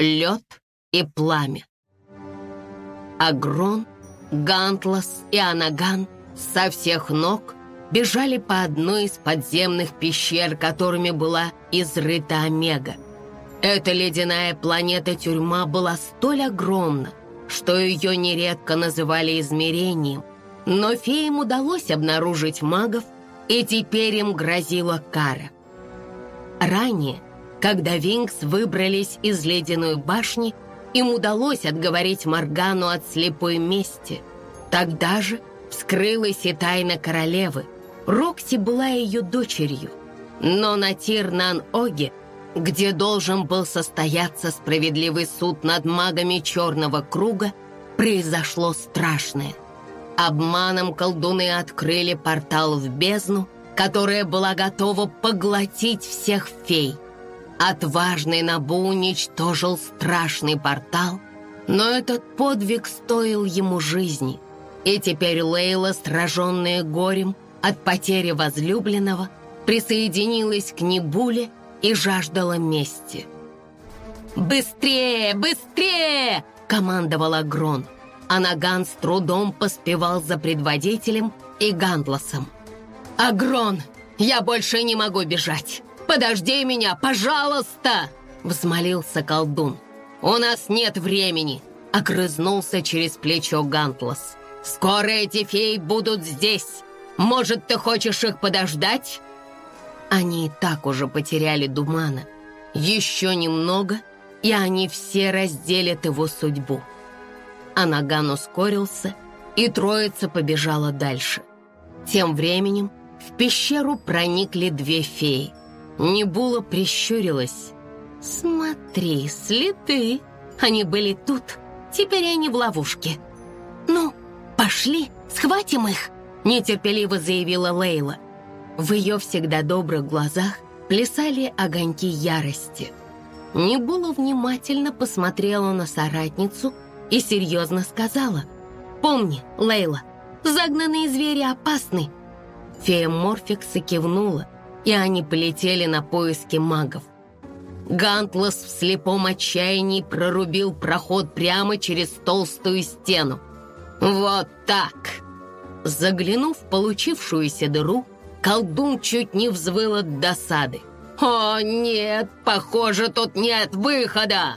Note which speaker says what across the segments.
Speaker 1: лед и пламя. Агрон, Гантлас и Анаган со всех ног бежали по одной из подземных пещер, которыми была изрыта Омега. Эта ледяная планета-тюрьма была столь огромна, что ее нередко называли измерением, но феям удалось обнаружить магов, и теперь им грозила кара. Ранее, когда Винкс выбрались из ледяной башни, им удалось отговорить Моргану от слепой мести. Тогда же вскрылась и тайна королевы. Рокси была ее дочерью. Но на Тирнан-Оге, где должен был состояться справедливый суд над магами Черного Круга, произошло страшное. Обманом колдуны открыли портал в бездну, которая была готова поглотить всех фей. Отважный Набу уничтожил страшный портал, но этот подвиг стоил ему жизни. И теперь Лейла, сраженная горем от потери возлюбленного, присоединилась к Небуле и жаждала мести. «Быстрее, быстрее!» — командовал Агрон а Наган с трудом поспевал за предводителем и Гандлосом. «Агрон, я больше не могу бежать! Подожди меня, пожалуйста!» Взмолился колдун. «У нас нет времени!» Огрызнулся через плечо Гантлос. «Скоро эти феи будут здесь! Может, ты хочешь их подождать?» Они и так уже потеряли Думана. Еще немного, и они все разделят его судьбу а Наган ускорился, и троица побежала дальше. Тем временем в пещеру проникли две феи. Небула прищурилась. «Смотри, следы! Они были тут, теперь они в ловушке. Ну, пошли, схватим их!» нетерпеливо заявила Лейла. В ее всегда добрых глазах плясали огоньки ярости. Небула внимательно посмотрела на соратницу и серьезно сказала. «Помни, Лейла, загнанные звери опасны». Фея Морфикса кивнула, и они полетели на поиски магов. Гантлас в слепом отчаянии прорубил проход прямо через толстую стену. «Вот так!» Заглянув в получившуюся дыру, колдун чуть не взвыл от досады. «О, нет! Похоже, тут нет выхода!»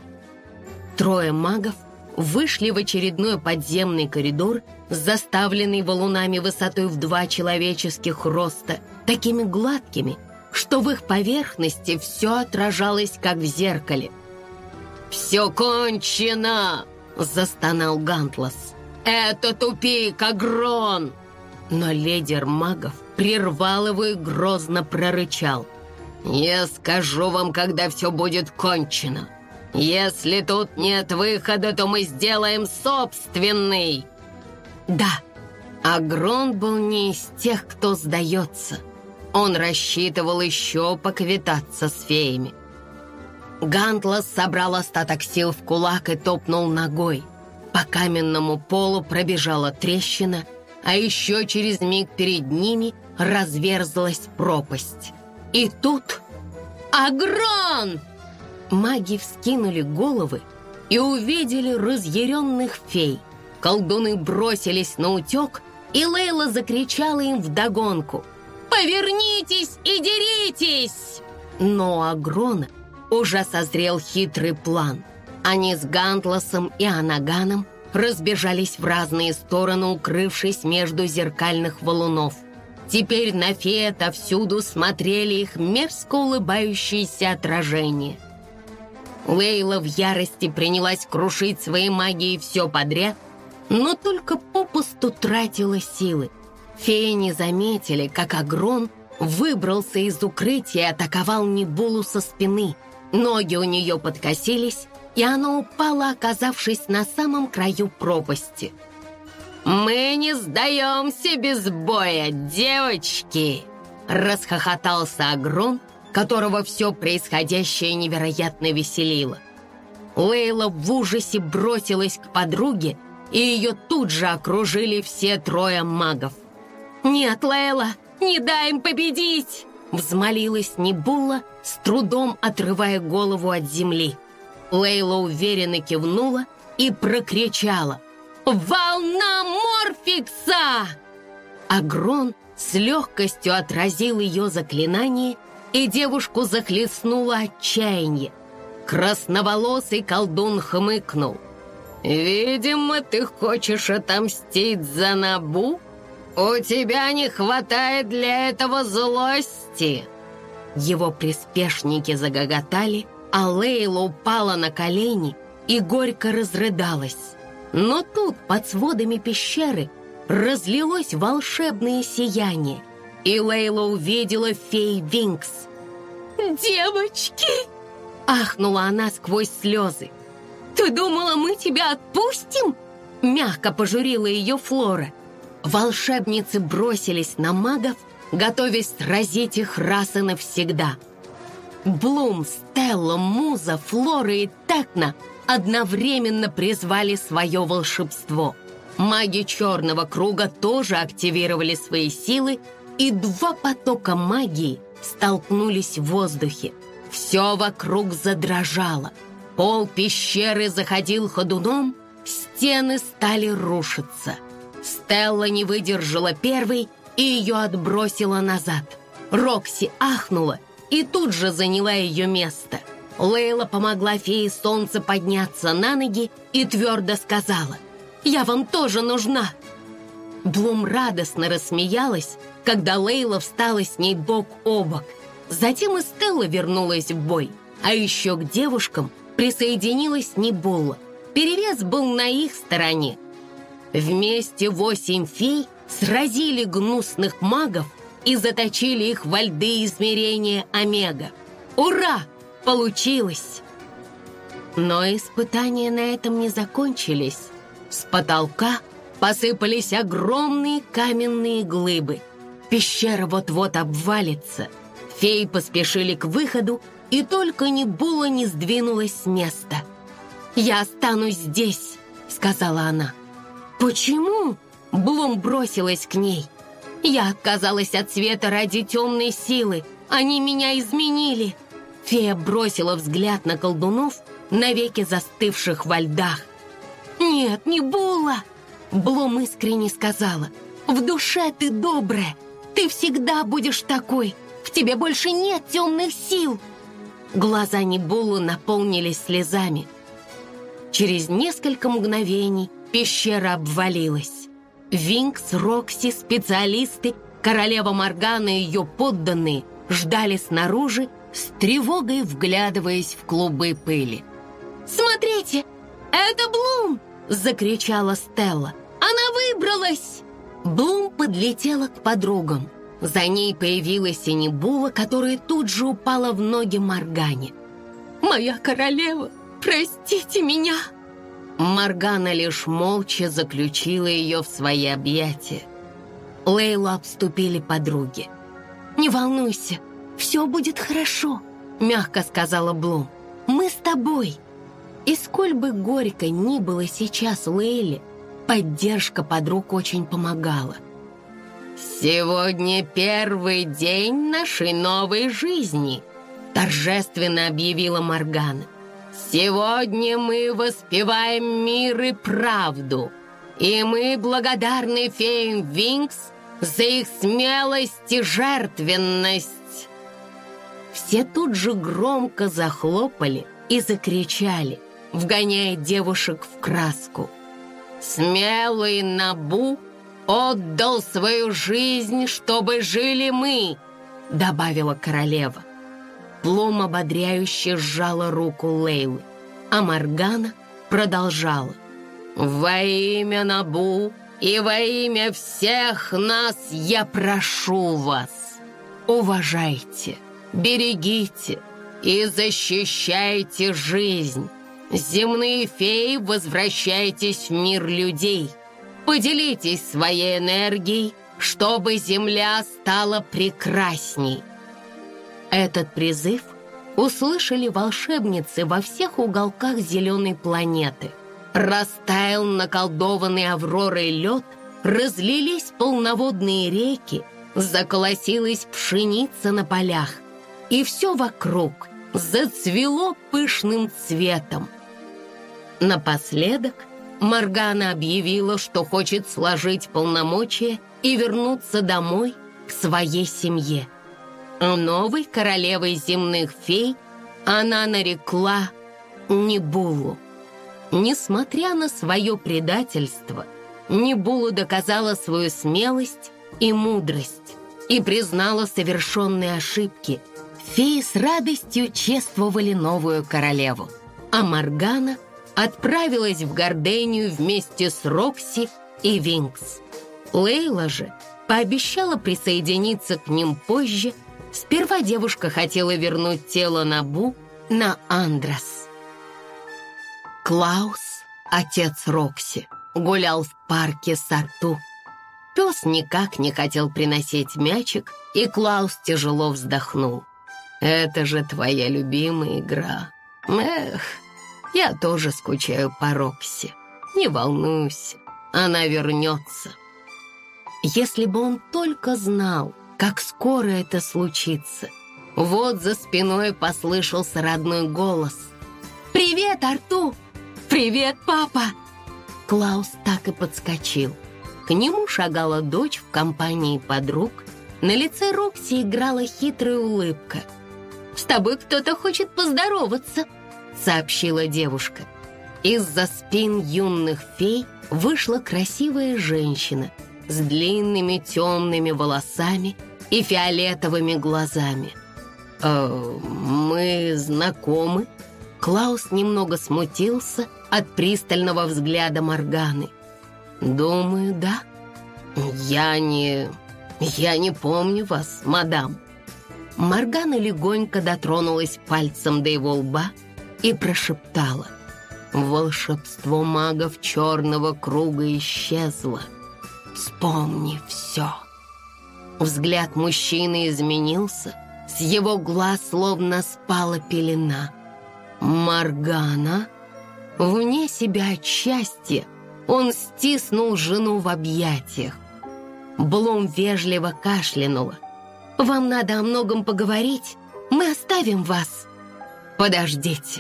Speaker 1: Трое магов вышли в очередной подземный коридор, заставленный валунами высотой в два человеческих роста, такими гладкими, что в их поверхности все отражалось, как в зеркале. «Все кончено!» — застонал Гантлас. «Это тупик, Агрон!» Но лидер магов прервал его и грозно прорычал. «Я скажу вам, когда все будет кончено!» Если тут нет выхода, то мы сделаем собственный. Да, Агрон был не из тех, кто сдается. Он рассчитывал еще поквитаться с феями. Гантлас собрал остаток сил в кулак и топнул ногой. По каменному полу пробежала трещина, а еще через миг перед ними разверзлась пропасть. И тут... Агрон! Маги вскинули головы и увидели разъяренных фей. Колдуны бросились на утек, и Лейла закричала им вдогонку. «Повернитесь и деритесь!» Но Агрона уже созрел хитрый план. Они с Гантласом и Анаганом разбежались в разные стороны, укрывшись между зеркальных валунов. Теперь на феи отовсюду смотрели их мерзко улыбающиеся отражения. Лейла в ярости принялась крушить своей магией все подряд, но только попусту тратила силы. Феи не заметили, как Агрон выбрался из укрытия и атаковал Небулу со спины. Ноги у нее подкосились, и она упала, оказавшись на самом краю пропасти. «Мы не сдаемся без боя, девочки!» Расхохотался Агрон, которого все происходящее невероятно веселило. Лейла в ужасе бросилась к подруге, и ее тут же окружили все трое магов. «Нет, Лейла, не дай им победить!» Взмолилась Небула, с трудом отрывая голову от земли. Лейла уверенно кивнула и прокричала «Волна Морфикса!» Агрон с легкостью отразил ее заклинание, и девушку захлестнуло отчаяние. Красноволосый колдун хмыкнул. «Видимо, ты хочешь отомстить за Набу? У тебя не хватает для этого злости!» Его приспешники загоготали, а Лейла упала на колени и горько разрыдалась. Но тут, под сводами пещеры, разлилось волшебное сияние, и Лейла увидела фей Винкс.
Speaker 2: «Девочки!»
Speaker 1: — ахнула она сквозь слезы. «Ты думала, мы тебя отпустим?» Мягко пожурила ее Флора. Волшебницы бросились на магов, готовясь сразить их раз и навсегда. Блум, Стелла, Муза, Флора и Текна одновременно призвали свое волшебство — Маги Черного Круга тоже активировали свои силы, и два потока магии столкнулись в воздухе. Все вокруг задрожало. Пол пещеры заходил ходуном, стены стали рушиться. Стелла не выдержала первой и ее отбросила назад. Рокси ахнула и тут же заняла ее место. Лейла помогла фее солнца подняться на ноги и твердо сказала — я вам тоже нужна!» Блум радостно рассмеялась, когда Лейла встала с ней бок о бок. Затем и Стелла вернулась в бой, а еще к девушкам присоединилась Небула. Перевес был на их стороне. Вместе восемь фей сразили гнусных магов и заточили их во льды измерения Омега. Ура! Получилось! Но испытания на этом не закончились. С потолка посыпались огромные каменные глыбы. Пещера вот-вот обвалится. Феи поспешили к выходу, и только Небула не сдвинулась с места. «Я останусь здесь», — сказала она. «Почему?» — Блум бросилась к ней. «Я отказалась от света ради темной силы. Они меня изменили». Фея бросила взгляд на колдунов, навеки застывших во льдах. «Нет, не Була!» Блум искренне сказала. «В душе ты добрая. Ты всегда будешь такой. В тебе больше нет темных сил». Глаза Небулы наполнились слезами. Через несколько мгновений пещера обвалилась. Винкс, Рокси, специалисты, королева Моргана и ее подданные ждали снаружи, с тревогой вглядываясь в клубы пыли. «Смотрите, это Блум!» — закричала Стелла. «Она выбралась!» Блум подлетела к подругам. За ней появилась и Небула, которая тут же упала в ноги Моргане. «Моя королева, простите меня!» Моргана лишь молча заключила ее в свои объятия. Лейлу обступили подруги. «Не волнуйся, все будет хорошо», — мягко сказала Блум. «Мы с тобой». И сколь бы горько ни было сейчас Лейле, поддержка подруг очень помогала. «Сегодня первый день нашей новой жизни», торжественно объявила Моргана. «Сегодня мы воспеваем мир и правду, и мы благодарны феям Винкс за их смелость и жертвенность». Все тут же громко захлопали и закричали – вгоняя девушек в краску. «Смелый Набу отдал свою жизнь, чтобы жили мы», — добавила королева. Плом ободряюще сжала руку Лейлы, а Маргана продолжала. «Во имя Набу и во имя всех нас я прошу вас, уважайте, берегите и защищайте жизнь». Земные феи, возвращайтесь в мир людей. Поделитесь своей энергией, чтобы Земля стала прекрасней. Этот призыв услышали волшебницы во всех уголках зеленой планеты. Растаял наколдованный авророй лед, разлились полноводные реки, заколосилась пшеница на полях, и все вокруг зацвело пышным цветом. Напоследок Моргана объявила, что хочет сложить полномочия и вернуться домой к своей семье. Новой королевой земных фей она нарекла Небулу. Несмотря на свое предательство, Небулу доказала свою смелость и мудрость и признала совершенные ошибки. Феи с радостью чествовали новую королеву, а Моргана отправилась в Гордению вместе с Рокси и Винкс. Лейла же пообещала присоединиться к ним позже. Сперва девушка хотела вернуть тело Набу на Андрос. Клаус, отец Рокси, гулял в парке с Арту. Пес никак не хотел приносить мячик, и Клаус тяжело вздохнул. «Это же твоя любимая игра. Эх, я тоже скучаю по Рокси. Не волнуйся, она вернется». Если бы он только знал, как скоро это случится. Вот за спиной послышался родной голос. «Привет, Арту! Привет, папа!» Клаус так и подскочил. К нему шагала дочь в компании подруг. На лице Рокси играла хитрая улыбка. «С тобой кто-то хочет поздороваться», — сообщила девушка. Из-за спин юных фей вышла красивая женщина с длинными темными волосами и фиолетовыми глазами. «Э, «Мы знакомы?» Клаус немного смутился от пристального взгляда Морганы. «Думаю, да. Я не... я не помню вас, мадам». Моргана легонько дотронулась пальцем до его лба и прошептала. «Волшебство магов черного круга исчезло. Вспомни все». Взгляд мужчины изменился, с его глаз словно спала пелена. «Моргана?» Вне себя от счастья он стиснул жену в объятиях. Блум вежливо кашлянула. «Вам надо о многом поговорить. Мы оставим вас». «Подождите».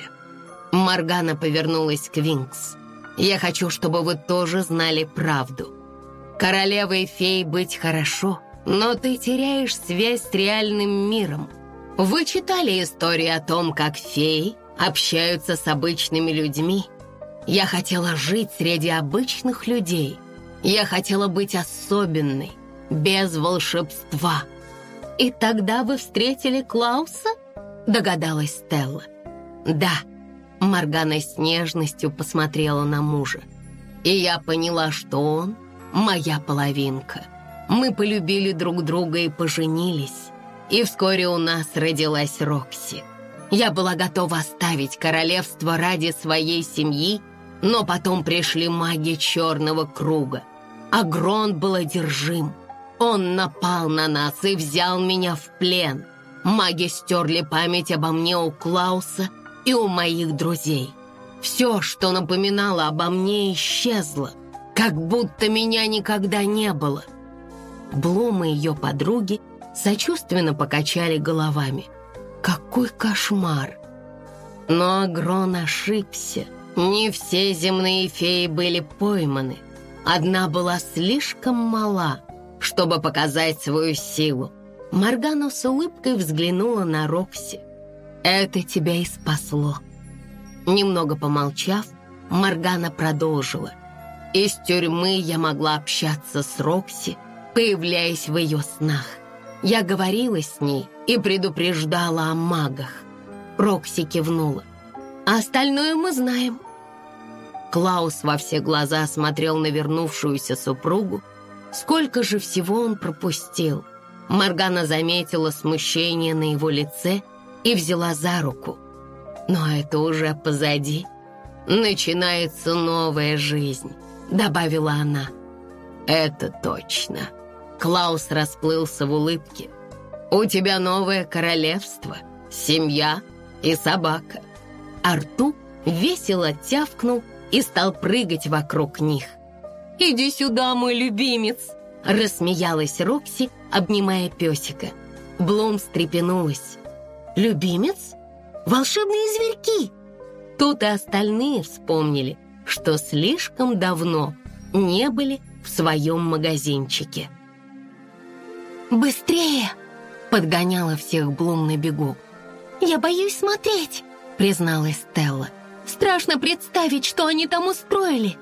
Speaker 1: Моргана повернулась к Винкс. «Я хочу, чтобы вы тоже знали правду. Королевой фей быть хорошо, но ты теряешь связь с реальным миром. Вы читали истории о том, как феи общаются с обычными людьми, я хотела жить среди обычных людей. Я хотела быть особенной, без волшебства. И тогда вы встретили Клауса? Догадалась Стелла. Да, Моргана с нежностью посмотрела на мужа. И я поняла, что он моя половинка. Мы полюбили друг друга и поженились. И вскоре у нас родилась Рокси. Я была готова оставить королевство ради своей семьи но потом пришли маги черного круга. Агрон был одержим. Он напал на нас и взял меня в плен. Маги стерли память обо мне у Клауса и у моих друзей. Все, что напоминало обо мне, исчезло, как будто меня никогда не было. Блум и ее подруги сочувственно покачали головами. Какой кошмар! Но Агрон ошибся. Не все земные феи были пойманы. Одна была слишком мала, чтобы показать свою силу. Моргана с улыбкой взглянула на Рокси. «Это тебя и спасло». Немного помолчав, Моргана продолжила. «Из тюрьмы я могла общаться с Рокси, появляясь в ее снах. Я говорила с ней и предупреждала о магах». Рокси кивнула. А остальное мы знаем». Клаус во все глаза смотрел на вернувшуюся супругу. Сколько же всего он пропустил. Моргана заметила смущение на его лице и взяла за руку. Но это уже позади. Начинается новая жизнь, добавила она. Это точно. Клаус расплылся в улыбке. У тебя новое королевство, семья и собака. Арту весело тявкнул и стал прыгать вокруг них. «Иди сюда, мой любимец!» — рассмеялась Рокси, обнимая песика. Блум встрепенулась. «Любимец? волшебные зверьки!» Тут и остальные вспомнили, что слишком давно не были в своем магазинчике. «Быстрее!» — подгоняла всех Блум на бегу. «Я боюсь смотреть!» — призналась Стелла. «Страшно представить, что они там устроили!»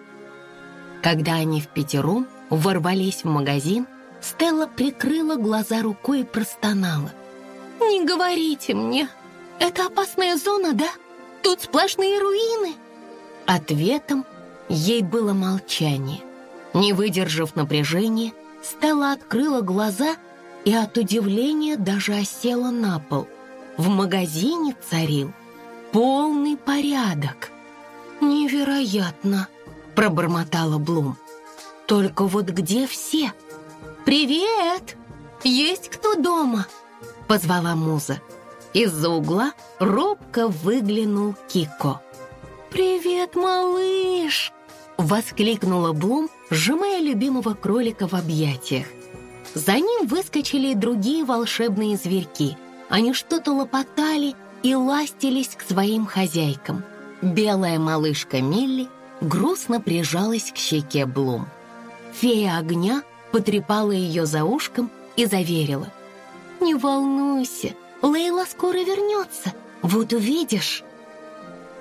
Speaker 1: Когда они в пятером ворвались в магазин, Стелла прикрыла глаза рукой и простонала. «Не говорите мне, это опасная зона, да? Тут сплошные руины!» Ответом ей было молчание. Не выдержав напряжения, Стелла открыла глаза и от удивления даже осела на пол. В магазине царил полный порядок. «Невероятно!» — пробормотала Блум. «Только вот где все?» «Привет! Есть кто дома?» — позвала Муза. Из-за угла робко выглянул Кико. «Привет, малыш!» — воскликнула Блум, сжимая любимого кролика в объятиях. За ним выскочили и другие волшебные зверьки. Они что-то лопотали и ластились к своим хозяйкам. Белая малышка Милли грустно прижалась к щеке Блум. Фея огня потрепала ее за ушком и заверила. «Не волнуйся, Лейла скоро вернется, вот увидишь».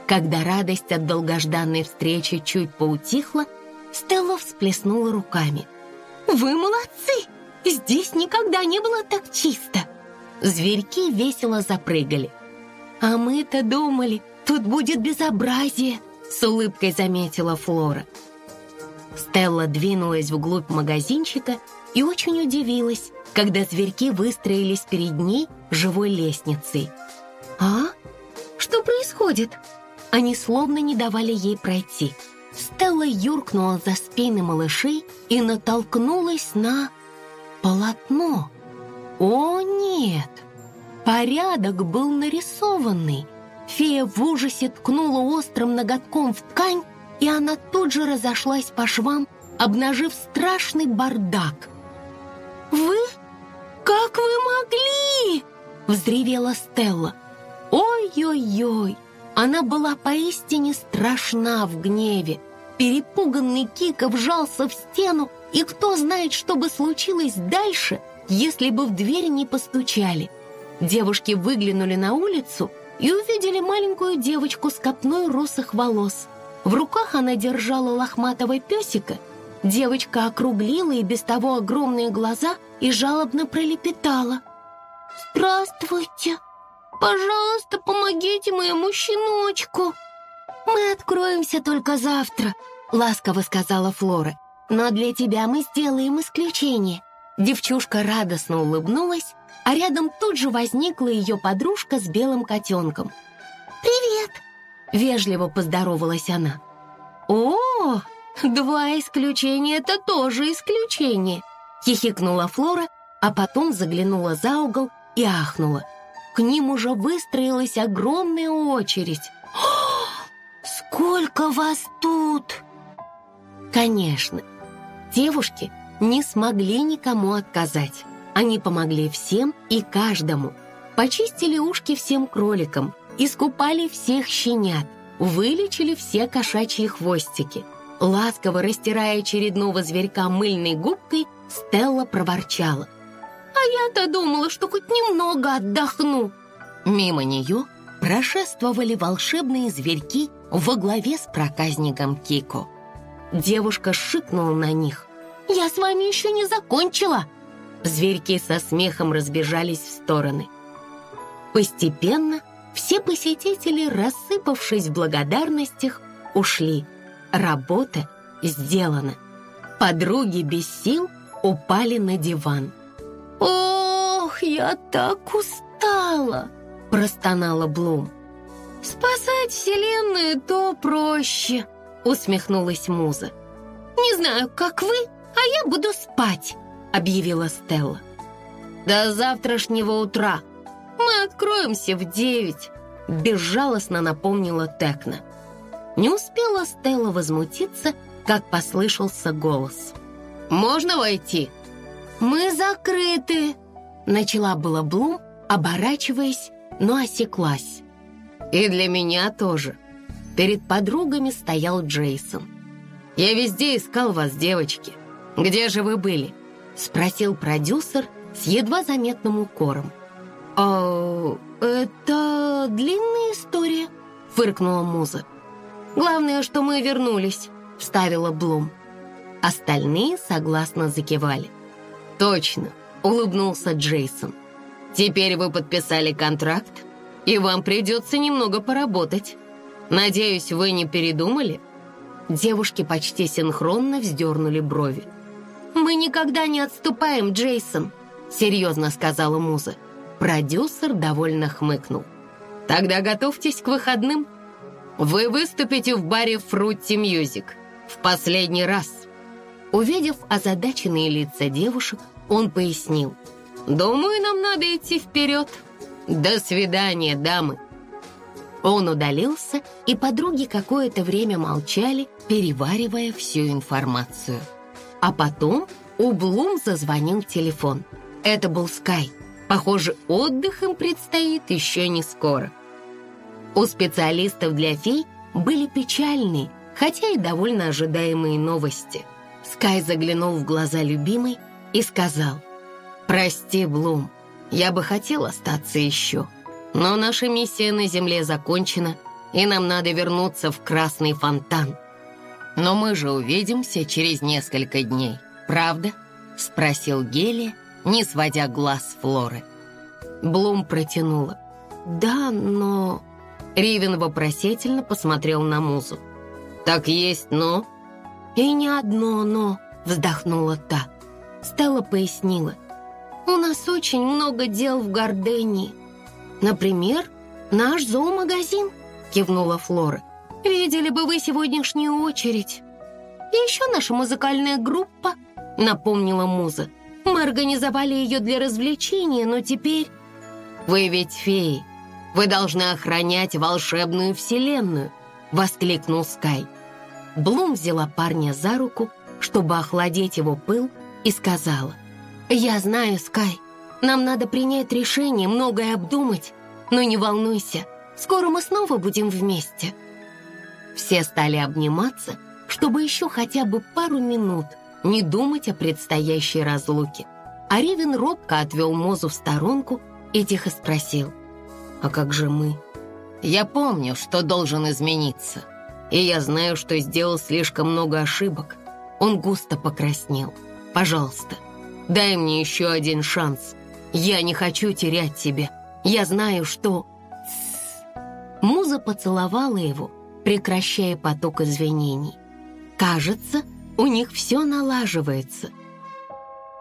Speaker 1: Когда радость от долгожданной встречи чуть поутихла, Стелла всплеснула руками. «Вы молодцы! Здесь никогда не было так чисто!» Зверьки весело запрыгали. «А мы-то думали, тут будет безобразие!» С улыбкой заметила Флора. Стелла двинулась вглубь магазинчика и очень удивилась, когда зверьки выстроились перед ней живой лестницей. «А? Что происходит?» Они словно не давали ей пройти. Стелла юркнула за спины малышей и натолкнулась на полотно. «О, нет!» Порядок был нарисованный. Фея в ужасе ткнула острым ноготком в ткань и она тут же разошлась по швам, обнажив страшный бардак. «Вы? Как вы могли?» — взревела Стелла. «Ой-ой-ой!» Она была поистине страшна в гневе. Перепуганный Кика вжался в стену, и кто знает, что бы случилось дальше, если бы в дверь не постучали. Девушки выглянули на улицу и увидели маленькую девочку с копной русых волос — в руках она держала лохматого песика. Девочка округлила и без того огромные глаза и жалобно пролепетала. «Здравствуйте! Пожалуйста, помогите моему щеночку!» «Мы откроемся только завтра», — ласково сказала Флора. «Но для тебя мы сделаем исключение». Девчушка радостно улыбнулась, а рядом тут же возникла ее подружка с белым котенком. «Привет!» Вежливо поздоровалась она. «О, два исключения — это тоже исключение!» Хихикнула Флора, а потом заглянула за угол и ахнула. К ним уже выстроилась огромная очередь. «Сколько вас тут!» Конечно, девушки не смогли никому отказать. Они помогли всем и каждому. Почистили ушки всем кроликам, искупали всех щенят, вылечили все кошачьи хвостики. Ласково растирая очередного зверька мыльной губкой, Стелла проворчала. «А я-то думала, что хоть немного отдохну!» Мимо нее прошествовали волшебные зверьки во главе с проказником Кико. Девушка шикнула на них. «Я с вами еще не закончила!» Зверьки со смехом разбежались в стороны. Постепенно все посетители, рассыпавшись в благодарностях, ушли. Работа сделана. Подруги без сил упали на диван. «Ох, я так устала!» – простонала Блум. «Спасать Вселенную то проще», – усмехнулась Муза. «Не знаю, как вы, а я буду спать», – объявила Стелла. «До завтрашнего утра», «Мы откроемся в девять», — безжалостно напомнила Текна. Не успела Стелла возмутиться, как послышался голос. «Можно войти?» «Мы закрыты», — начала была Блум, оборачиваясь, но осеклась. И для меня тоже. Перед подругами стоял Джейсон. «Я везде искал вас, девочки. Где же вы были?» Спросил продюсер с едва заметным укором. «О, это длинная история», — фыркнула Муза. «Главное, что мы вернулись», — вставила Блум. Остальные согласно закивали. «Точно», — улыбнулся Джейсон. «Теперь вы подписали контракт, и вам придется немного поработать. Надеюсь, вы не передумали?» Девушки почти синхронно вздернули брови. «Мы никогда не отступаем, Джейсон», — серьезно сказала Муза. Продюсер довольно хмыкнул. «Тогда готовьтесь к выходным. Вы выступите в баре «Фрутти Мьюзик» в последний раз». Увидев озадаченные лица девушек, он пояснил. «Думаю, нам надо идти вперед. До свидания, дамы». Он удалился, и подруги какое-то время молчали, переваривая всю информацию. А потом у Блум зазвонил телефон. Это был Скай. Похоже, отдых им предстоит еще не скоро. У специалистов для фей были печальные, хотя и довольно ожидаемые новости. Скай заглянул в глаза любимой и сказал, «Прости, Блум, я бы хотел остаться еще, но наша миссия на Земле закончена, и нам надо вернуться в Красный Фонтан. Но мы же увидимся через несколько дней, правда?» — спросил Гелия, не сводя глаз с Флоры. Блум протянула. «Да, но...» Ривен вопросительно посмотрел на Музу. «Так есть «но»?» «И не одно «но», — вздохнула та. Стелла пояснила. «У нас очень много дел в Гордении. Например, наш зоомагазин», — кивнула Флора. «Видели бы вы сегодняшнюю очередь». «И еще наша музыкальная группа», — напомнила Муза. «Мы организовали ее для развлечения, но теперь...» «Вы ведь феи. Вы должны охранять волшебную вселенную», — воскликнул Скай. Блум взяла парня за руку, чтобы охладить его пыл, и сказала, «Я знаю, Скай, нам надо принять решение, многое обдумать, но не волнуйся, скоро мы снова будем вместе». Все стали обниматься, чтобы еще хотя бы пару минут не думать о предстоящей разлуке. А Ривен робко отвел Мозу в сторонку и тихо спросил, «А как же мы?» «Я помню, что должен измениться», и я знаю, что сделал слишком много ошибок. Он густо покраснел. Пожалуйста, дай мне еще один шанс. Я не хочу терять тебя. Я знаю, что...» Муза поцеловала его, прекращая поток извинений. «Кажется, у них все налаживается».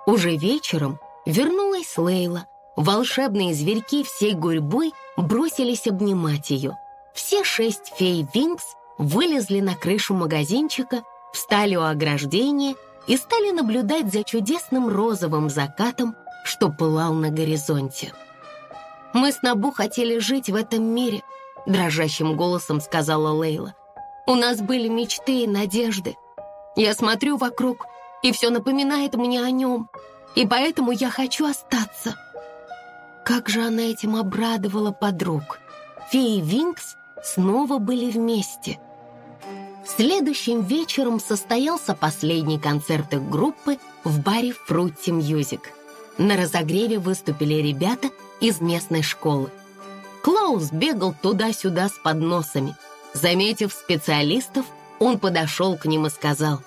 Speaker 1: Уже вечером вернулась Лейла. Волшебные зверьки всей гурьбой бросились обнимать ее. Все шесть фей Винкс вылезли на крышу магазинчика, встали у ограждения и стали наблюдать за чудесным розовым закатом, что пылал на горизонте. «Мы с Набу хотели жить в этом мире», — дрожащим голосом сказала Лейла. «У нас были мечты и надежды. Я смотрю вокруг, и все напоминает мне о нем, и поэтому я хочу остаться». Как же она этим обрадовала подруг. Феи Винкс снова были вместе — Следующим вечером состоялся последний концерт их группы в баре «Фрутти Мьюзик». На разогреве выступили ребята из местной школы. Клаус бегал туда-сюда с подносами. Заметив специалистов, он подошел к ним и сказал,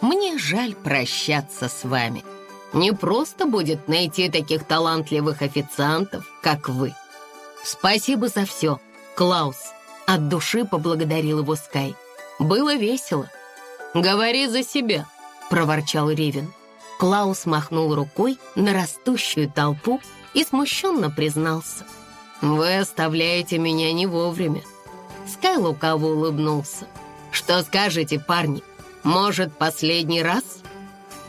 Speaker 1: «Мне жаль прощаться с вами. Не просто будет найти таких талантливых официантов, как вы. Спасибо за все, Клаус», — от души поблагодарил его Скай. Было весело. «Говори за себя», — проворчал Ревен. Клаус махнул рукой на растущую толпу и смущенно признался. «Вы оставляете меня не вовремя». Скай лукаво улыбнулся. «Что скажете, парни? Может, последний раз?»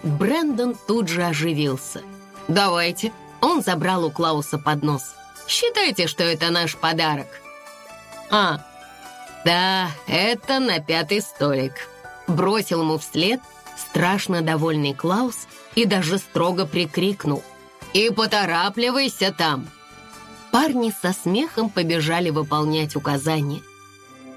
Speaker 1: Брэндон тут же оживился. «Давайте». Он забрал у Клауса поднос. «Считайте, что это наш подарок». «А, «Да, это на пятый столик», — бросил ему вслед страшно довольный Клаус и даже строго прикрикнул. «И поторапливайся там!» парни со смехом побежали выполнять указания.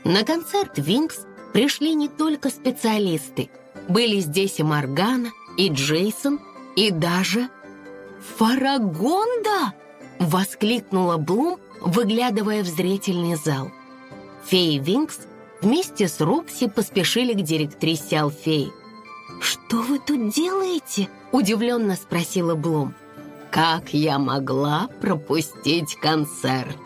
Speaker 1: На концерт «Винкс» пришли не только специалисты. Были здесь и Моргана, и Джейсон, и даже... «Фарагонда!» — воскликнула Блум, выглядывая в зрительный зал. Феи Винкс вместе с Рокси поспешили к директрисе Алфеи. «Что вы тут делаете?» — удивленно спросила Блум. «Как я могла пропустить концерт?»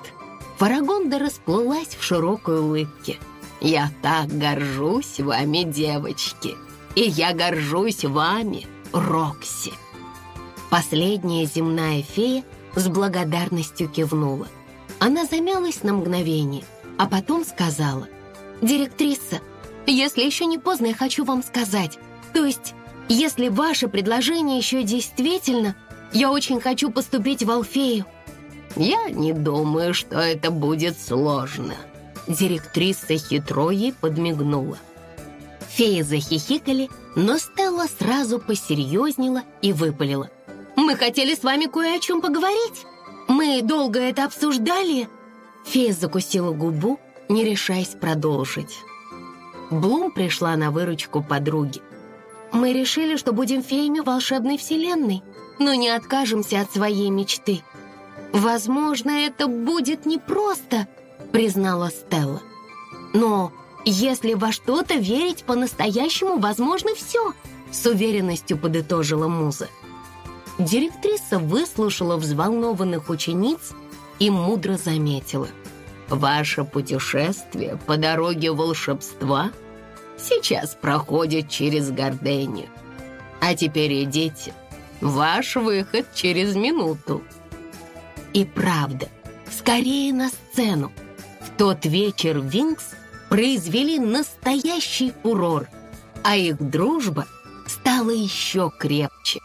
Speaker 1: Фарагонда расплылась в широкой улыбке. «Я так горжусь вами, девочки, и я горжусь вами, Рокси!» Последняя земная фея с благодарностью кивнула. Она замялась на мгновение, а потом сказала, «Директриса, если еще не поздно, я хочу вам сказать, то есть, если ваше предложение еще действительно, я очень хочу поступить в Алфею». «Я не думаю, что это будет сложно», Директриса хитро ей подмигнула. Феи захихикали, но Стелла сразу посерьезнела и выпалила. «Мы хотели с вами кое о чем поговорить. Мы долго это обсуждали». Фея закусила губу, не решаясь продолжить. Блум пришла на выручку подруги. «Мы решили, что будем феями волшебной вселенной, но не откажемся от своей мечты. Возможно, это будет непросто», — признала Стелла. «Но если во что-то верить по-настоящему, возможно все», — с уверенностью подытожила Муза. Директриса выслушала взволнованных учениц и мудро заметила. «Ваше путешествие по дороге волшебства сейчас проходит через Гордению. А теперь идите. Ваш выход через минуту». И правда, скорее на сцену. В тот вечер Винкс произвели настоящий фурор, а их дружба стала еще крепче.